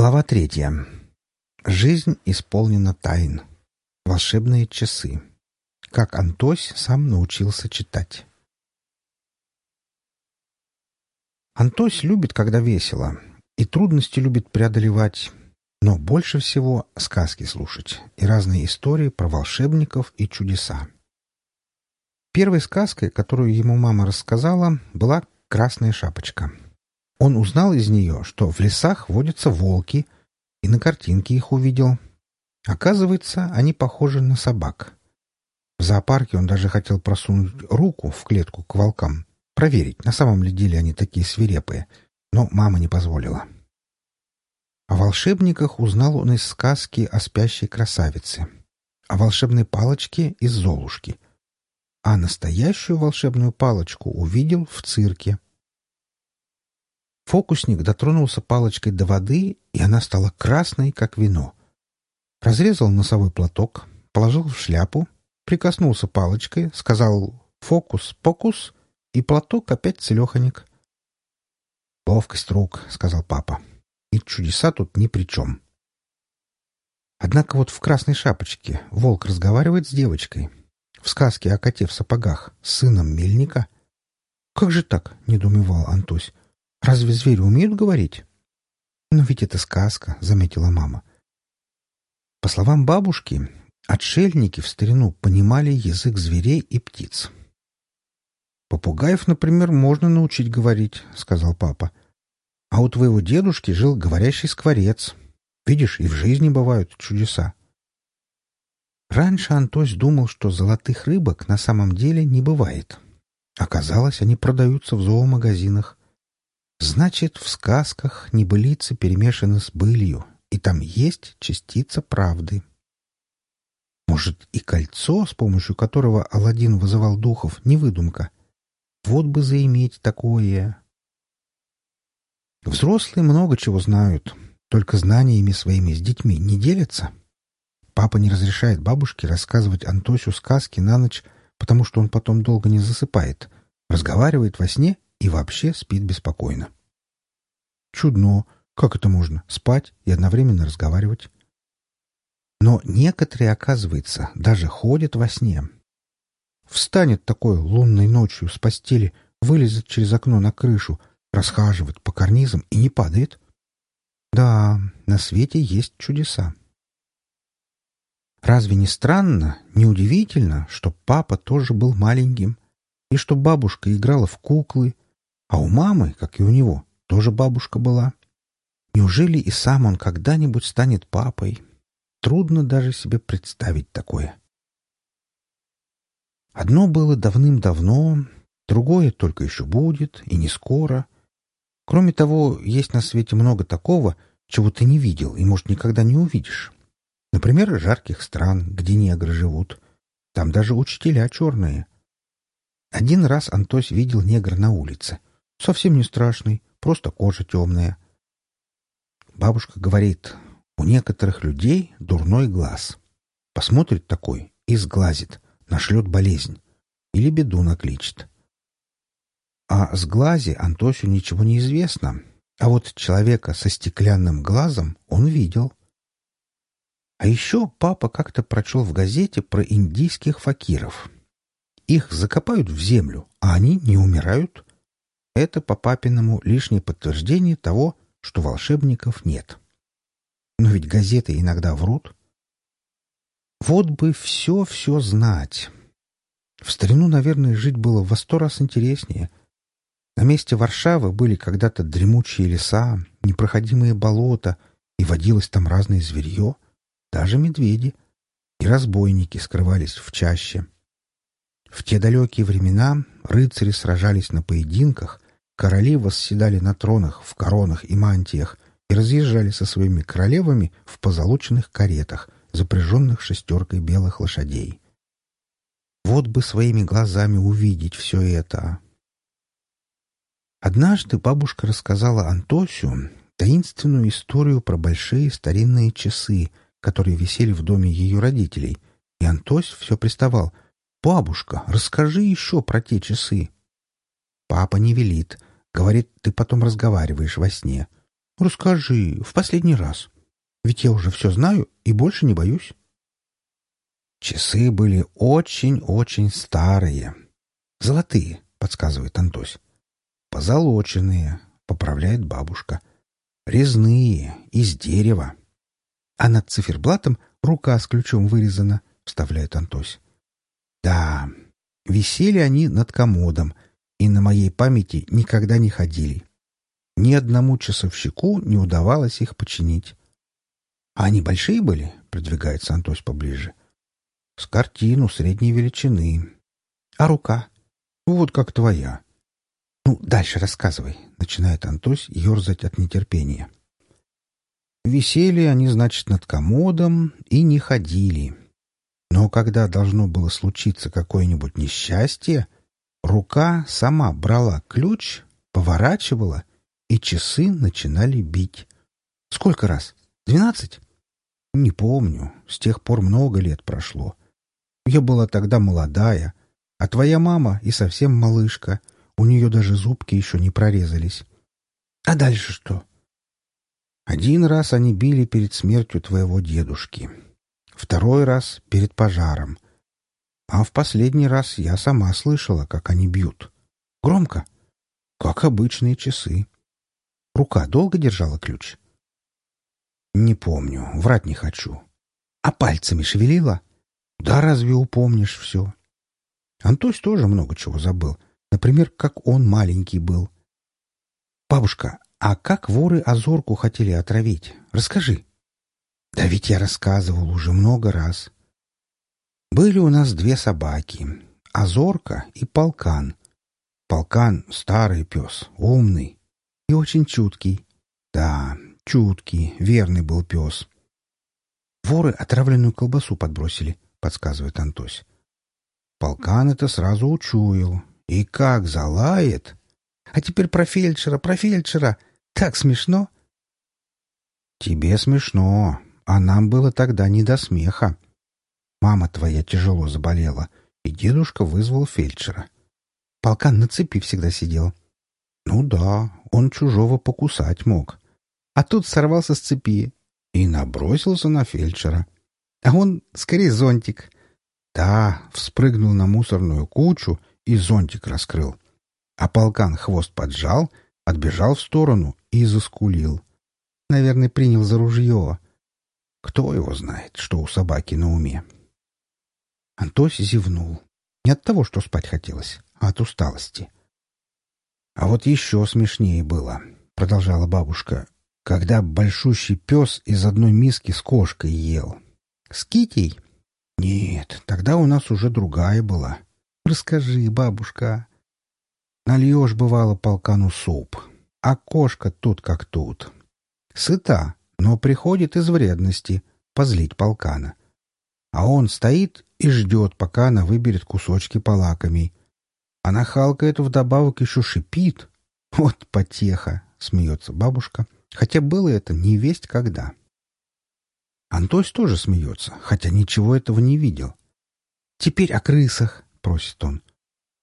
Глава третья. Жизнь исполнена тайн. Волшебные часы. Как Антось сам научился читать. Антось любит, когда весело, и трудности любит преодолевать, но больше всего сказки слушать и разные истории про волшебников и чудеса. Первой сказкой, которую ему мама рассказала, была «Красная шапочка». Он узнал из нее, что в лесах водятся волки, и на картинке их увидел. Оказывается, они похожи на собак. В зоопарке он даже хотел просунуть руку в клетку к волкам, проверить, на самом ли деле они такие свирепые, но мама не позволила. О волшебниках узнал он из сказки о спящей красавице, о волшебной палочке из Золушки, а настоящую волшебную палочку увидел в цирке — Фокусник дотронулся палочкой до воды, и она стала красной, как вино. Разрезал носовой платок, положил в шляпу, прикоснулся палочкой, сказал «фокус, покус», и платок опять целеханик. «Ловкость рук», — сказал папа. «И чудеса тут ни при чем». Однако вот в «Красной шапочке» волк разговаривает с девочкой. В сказке о коте в сапогах с сыном мельника. «Как же так?» — недоумевал Антось. Разве звери умеют говорить? Но ведь это сказка, заметила мама. По словам бабушки, отшельники в старину понимали язык зверей и птиц. «Попугаев, например, можно научить говорить», — сказал папа. «А у твоего дедушки жил говорящий скворец. Видишь, и в жизни бывают чудеса». Раньше Антось думал, что золотых рыбок на самом деле не бывает. Оказалось, они продаются в зоомагазинах. Значит, в сказках небылицы перемешаны с былью, и там есть частица правды. Может, и кольцо, с помощью которого Аладдин вызывал духов, не выдумка? Вот бы заиметь такое. Взрослые много чего знают, только знаниями своими с детьми не делятся. Папа не разрешает бабушке рассказывать Антосю сказки на ночь, потому что он потом долго не засыпает, разговаривает во сне и вообще спит беспокойно. Чудно. Как это можно? Спать и одновременно разговаривать? Но некоторые, оказывается, даже ходят во сне. Встанет такой лунной ночью с постели, вылезет через окно на крышу, расхаживает по карнизам и не падает. Да, на свете есть чудеса. Разве не странно, не удивительно, что папа тоже был маленьким, и что бабушка играла в куклы, а у мамы, как и у него, тоже бабушка была. Неужели и сам он когда-нибудь станет папой? Трудно даже себе представить такое. Одно было давным-давно, другое только еще будет, и не скоро. Кроме того, есть на свете много такого, чего ты не видел и, может, никогда не увидишь. Например, жарких стран, где негры живут. Там даже учителя черные. Один раз Антось видел негра на улице. Совсем не страшный, просто кожа темная. Бабушка говорит, у некоторых людей дурной глаз. Посмотрит такой и сглазит, нашлет болезнь. Или беду накличет. А с глази Антосю ничего не известно, а вот человека со стеклянным глазом он видел. А еще папа как-то прочел в газете про индийских факиров. Их закопают в землю, а они не умирают. Это по папиному лишнее подтверждение того, что волшебников нет. Но ведь газеты иногда врут. Вот бы все-все знать. В старину, наверное, жить было во сто раз интереснее. На месте Варшавы были когда-то дремучие леса, непроходимые болота, и водилось там разное зверье, даже медведи, и разбойники скрывались в чаще. В те далекие времена рыцари сражались на поединках, короли восседали на тронах в коронах и мантиях и разъезжали со своими королевами в позолоченных каретах, запряженных шестеркой белых лошадей. Вот бы своими глазами увидеть все это. Однажды бабушка рассказала Антосю таинственную историю про большие старинные часы, которые висели в доме ее родителей, и Антось все приставал — «Бабушка, расскажи еще про те часы». Папа не велит. Говорит, ты потом разговариваешь во сне. Расскажи, в последний раз. Ведь я уже все знаю и больше не боюсь. Часы были очень-очень старые. Золотые, подсказывает Антось. Позолоченные, поправляет бабушка. Резные, из дерева. А над циферблатом рука с ключом вырезана, вставляет Антось. Да, висели они над комодом, и на моей памяти никогда не ходили. Ни одному часовщику не удавалось их починить. — А они большие были? — продвигается Антось поближе. — С картину средней величины. — А рука? — Вот как твоя. — Ну, дальше рассказывай, — начинает Антось ерзать от нетерпения. Висели они, значит, над комодом и не ходили. Но когда должно было случиться какое-нибудь несчастье, рука сама брала ключ, поворачивала, и часы начинали бить. Сколько раз? Двенадцать? Не помню. С тех пор много лет прошло. Я была тогда молодая, а твоя мама и совсем малышка. У нее даже зубки еще не прорезались. А дальше что? Один раз они били перед смертью твоего дедушки. Второй раз — перед пожаром. А в последний раз я сама слышала, как они бьют. Громко. Как обычные часы. Рука долго держала ключ? Не помню, врать не хочу. А пальцами шевелила? Да разве упомнишь все? Антось тоже много чего забыл. Например, как он маленький был. Бабушка, а как воры Азорку хотели отравить? Расскажи. Да ведь я рассказывал уже много раз. Были у нас две собаки — Азорка и Полкан. Полкан — старый пес, умный и очень чуткий. Да, чуткий, верный был пес. Воры отравленную колбасу подбросили, подсказывает Антось. Полкан это сразу учуял. И как залает! А теперь про фельдшера, про фельдшера! Так смешно!» «Тебе смешно, а нам было тогда не до смеха. Мама твоя тяжело заболела, и дедушка вызвал фельдшера. Полкан на цепи всегда сидел. Ну да, он чужого покусать мог. А тут сорвался с цепи и набросился на фельдшера. А он скорее зонтик. Да, вспрыгнул на мусорную кучу и зонтик раскрыл. А полкан хвост поджал, отбежал в сторону и заскулил. Наверное, принял за ружье. Кто его знает, что у собаки на уме? Антось зевнул. Не от того, что спать хотелось, а от усталости. А вот еще смешнее было, продолжала бабушка, когда большущий пес из одной миски с кошкой ел. С Китей? Нет, тогда у нас уже другая была. Расскажи, бабушка. Нальешь, бывало, полкану суп, а кошка тут как тут. Сыта, но приходит из вредности позлить полкана. А он стоит и ждет, пока она выберет кусочки полакомей. А нахалка это вдобавок еще шипит. Вот потеха, смеется бабушка, хотя было это не весть когда. Антось тоже смеется, хотя ничего этого не видел. «Теперь о крысах», — просит он.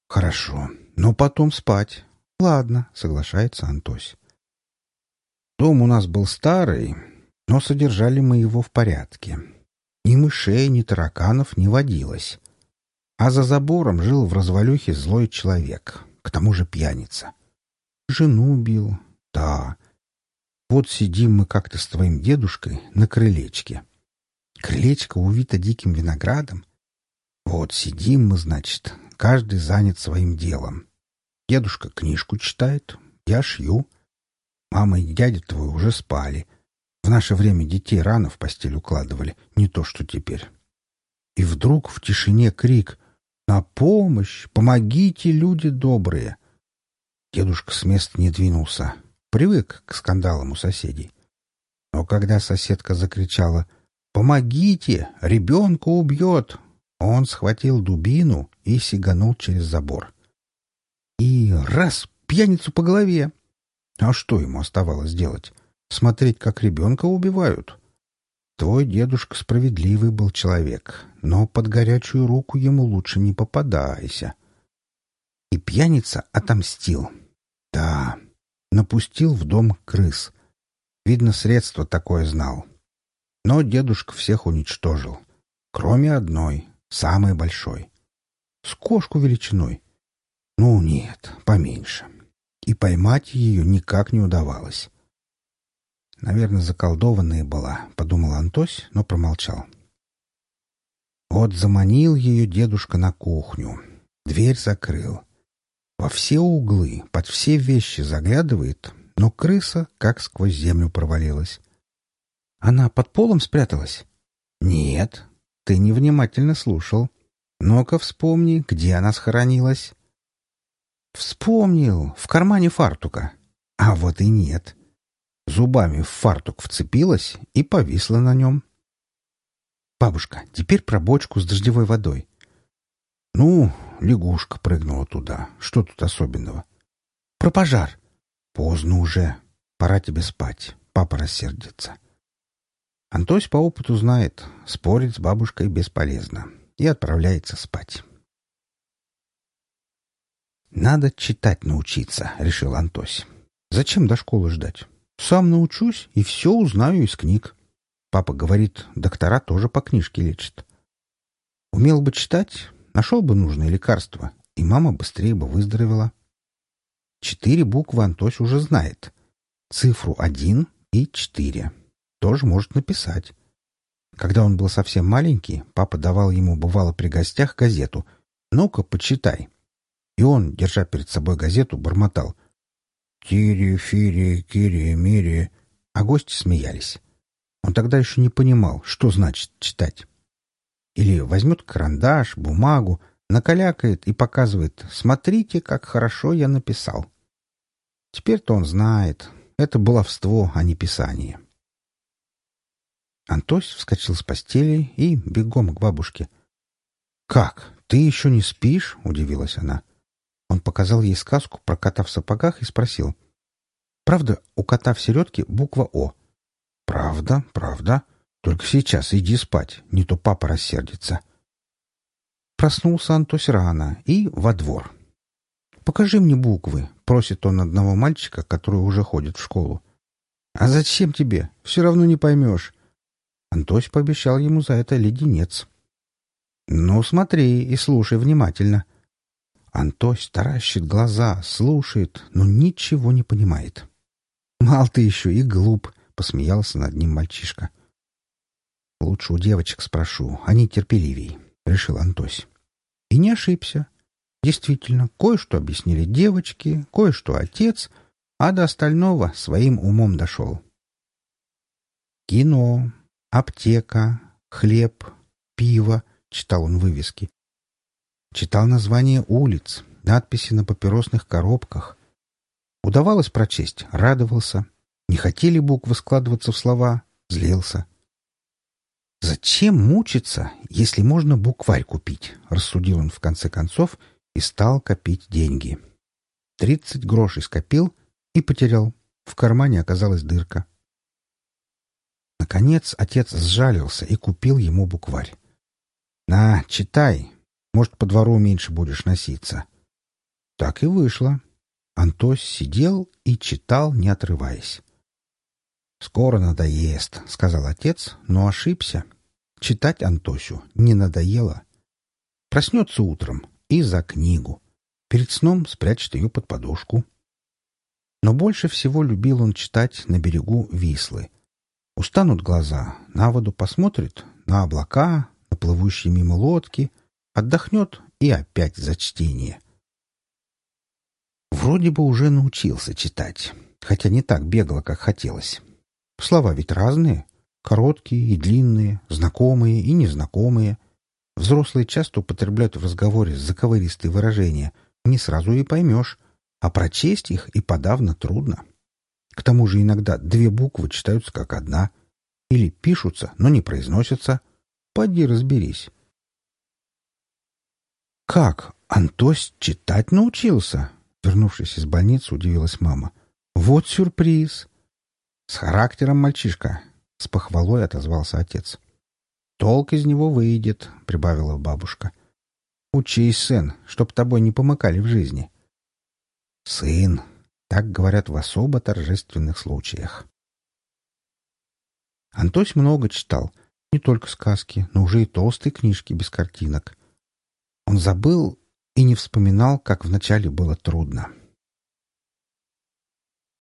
«Хорошо, но потом спать. Ладно, соглашается Антось. Дом у нас был старый, но содержали мы его в порядке. Ни мышей, ни тараканов не водилось. А за забором жил в развалюхе злой человек, к тому же пьяница. Жену бил, да. Вот сидим мы как-то с твоим дедушкой на крылечке. Крылечко увито диким виноградом. Вот сидим мы, значит, каждый занят своим делом. Дедушка книжку читает, я шью. Мама и дядя твой уже спали. В наше время детей рано в постель укладывали, не то что теперь. И вдруг в тишине крик «На помощь! Помогите, люди добрые!» Дедушка с места не двинулся. Привык к скандалам у соседей. Но когда соседка закричала «Помогите! Ребенка убьет!» Он схватил дубину и сиганул через забор. И раз пьяницу по голове. А что ему оставалось делать? Смотреть, как ребенка убивают? Твой дедушка справедливый был человек, но под горячую руку ему лучше не попадайся. И пьяница отомстил. Да, напустил в дом крыс. Видно, средство такое знал. Но дедушка всех уничтожил. Кроме одной, самой большой. С кошку величиной. Ну, нет, поменьше. И поймать ее никак не удавалось. Наверное, заколдованная была, — подумал Антось, но промолчал. Вот заманил ее дедушка на кухню. Дверь закрыл. Во все углы, под все вещи заглядывает, но крыса как сквозь землю провалилась. Она под полом спряталась? Нет, ты невнимательно слушал. Ну-ка вспомни, где она схоронилась. Вспомнил, в кармане фартука. А вот и нет. Зубами в фартук вцепилась и повисла на нем. «Бабушка, теперь про бочку с дождевой водой». «Ну, лягушка прыгнула туда. Что тут особенного?» «Про пожар». «Поздно уже. Пора тебе спать. Папа рассердится». Антось по опыту знает, спорить с бабушкой бесполезно, и отправляется спать. «Надо читать научиться», — решил Антось. «Зачем до школы ждать? Сам научусь и все узнаю из книг. Папа говорит, доктора тоже по книжке лечат. Умел бы читать, нашел бы нужное лекарство, и мама быстрее бы выздоровела. Четыре буквы Антось уже знает. Цифру один и четыре. Тоже может написать. Когда он был совсем маленький, папа давал ему, бывало, при гостях газету. «Ну-ка, почитай». И он, держа перед собой газету, бормотал. «Тири, фири, кири, мири». А гости смеялись. Он тогда еще не понимал, что значит читать. Или возьмет карандаш, бумагу, накалякает и показывает «Смотрите, как хорошо я написал». Теперь-то он знает. Это баловство, а не писание. Антось вскочил с постели и бегом к бабушке. «Как? Ты еще не спишь?» — удивилась она. Он показал ей сказку про кота в сапогах и спросил. «Правда, у кота в середке буква «О»?» «Правда, правда. Только сейчас иди спать, не то папа рассердится». Проснулся Антось рано и во двор. «Покажи мне буквы», — просит он одного мальчика, который уже ходит в школу. «А зачем тебе? Все равно не поймешь». Антось пообещал ему за это леденец. «Ну, смотри и слушай внимательно». Антось таращит глаза, слушает, но ничего не понимает. «Мал ты еще и глуп», — посмеялся над ним мальчишка. «Лучше у девочек спрошу, они терпеливей», — решил Антось. И не ошибся. Действительно, кое-что объяснили девочки, кое-что отец, а до остального своим умом дошел. Кино, аптека, хлеб, пиво, читал он вывески. Читал названия улиц, надписи на папиросных коробках. Удавалось прочесть, радовался. Не хотели буквы складываться в слова, злился. «Зачем мучиться, если можно букварь купить?» — рассудил он в конце концов и стал копить деньги. Тридцать грошей скопил и потерял. В кармане оказалась дырка. Наконец отец сжалился и купил ему букварь. «На, читай. Может, по двору меньше будешь носиться». Так и вышло. Антось сидел и читал, не отрываясь. «Скоро надоест», — сказал отец, но ошибся. Читать Антосю не надоело. Проснется утром и за книгу. Перед сном спрячет ее под подушку. Но больше всего любил он читать на берегу Вислы — Устанут глаза, на воду посмотрит, на облака, на плывущие мимо лодки, отдохнет и опять за чтение. Вроде бы уже научился читать, хотя не так бегло, как хотелось. Слова ведь разные, короткие и длинные, знакомые и незнакомые. Взрослые часто употребляют в разговоре заковыристые выражения, не сразу и поймешь, а прочесть их и подавно трудно. К тому же иногда две буквы читаются как одна. Или пишутся, но не произносятся. Поди разберись. «Как? Антось читать научился?» Вернувшись из больницы, удивилась мама. «Вот сюрприз!» «С характером мальчишка!» — с похвалой отозвался отец. «Толк из него выйдет», — прибавила бабушка. «Учись, сын, чтоб тобой не помыкали в жизни». «Сын», так говорят в особо торжественных случаях. Антось много читал, не только сказки, но уже и толстые книжки без картинок. Он забыл и не вспоминал, как вначале было трудно.